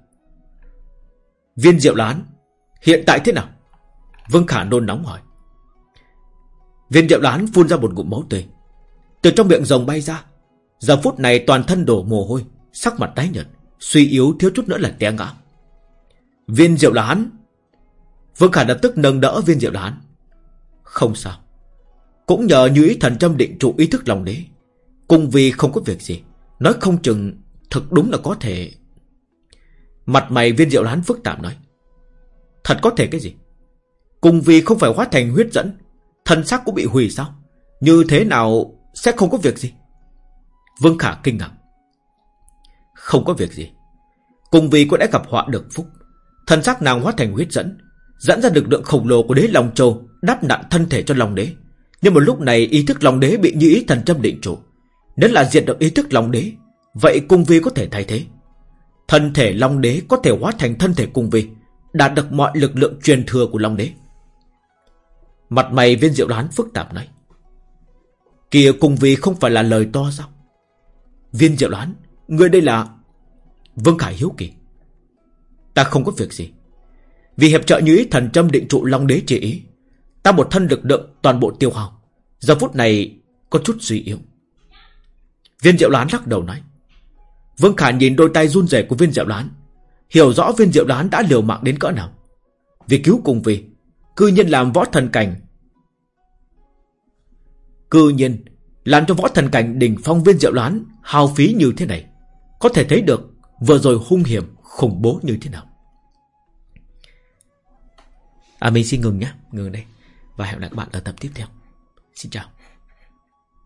Viên diệu lán, Hiện tại thế nào? Vương Khả nôn nóng hỏi. Viên diệu lán phun ra một ngụm máu tươi. Từ trong miệng rồng bay ra. Giờ phút này toàn thân đổ mồ hôi, Sắc mặt tái nhợt, Suy yếu thiếu chút nữa là té ngã. Viên diệu lán, Vương Khả lập tức nâng đỡ viên diệu lán. Không sao. Cũng nhờ như ý thần châm định trụ ý thức lòng đế. Cùng vì không có việc gì, Nói không chừng Thực đúng là có thể Mặt mày viên diệu lán phức tạp nói. Thật có thể cái gì? Cùng vì không phải hóa thành huyết dẫn, thân xác cũng bị hủy sao? Như thế nào sẽ không có việc gì? Vương Khả kinh ngạc. Không có việc gì. Cùng vì cô đã gặp họa được phúc. Thân xác nàng hóa thành huyết dẫn, dẫn ra lực lượng khổng lồ của đế Long Châu đắp nặng thân thể cho Long Đế. Nhưng một lúc này ý thức Long Đế bị như ý thần châm định trụ. Nếu là diệt được ý thức Long Đế, vậy cung vi có thể thay thế. Thân thể Long Đế có thể hóa thành thân thể cung vi, Đạt được mọi lực lượng truyền thừa của Long Đế. Mặt mày viên diệu đoán phức tạp này Kìa cung vi không phải là lời to sao? Viên diệu đoán, Người đây là Vương Khải hiếu kỳ. Ta không có việc gì. Vì hiệp trợ như ý thần châm định trụ Long Đế chỉ ý, Ta một thân lực lượng toàn bộ tiêu hao. Giờ phút này có chút suy yếu. Viên diệu đoán lắc đầu nói. Vương Khả nhìn đôi tay run rẩy của viên diệu đoán Hiểu rõ viên diệu đoán đã liều mạng đến cỡ nào. Vì cứu cùng vì, Cư nhiên làm võ thần cảnh. Cư nhiên, Làm cho võ thần cảnh đỉnh phong viên diệu đoán Hào phí như thế này, Có thể thấy được vừa rồi hung hiểm Khủng bố như thế nào. À mình xin ngừng nhé, Ngừng đây, Và hẹn gặp lại các bạn ở tập tiếp theo. Xin chào.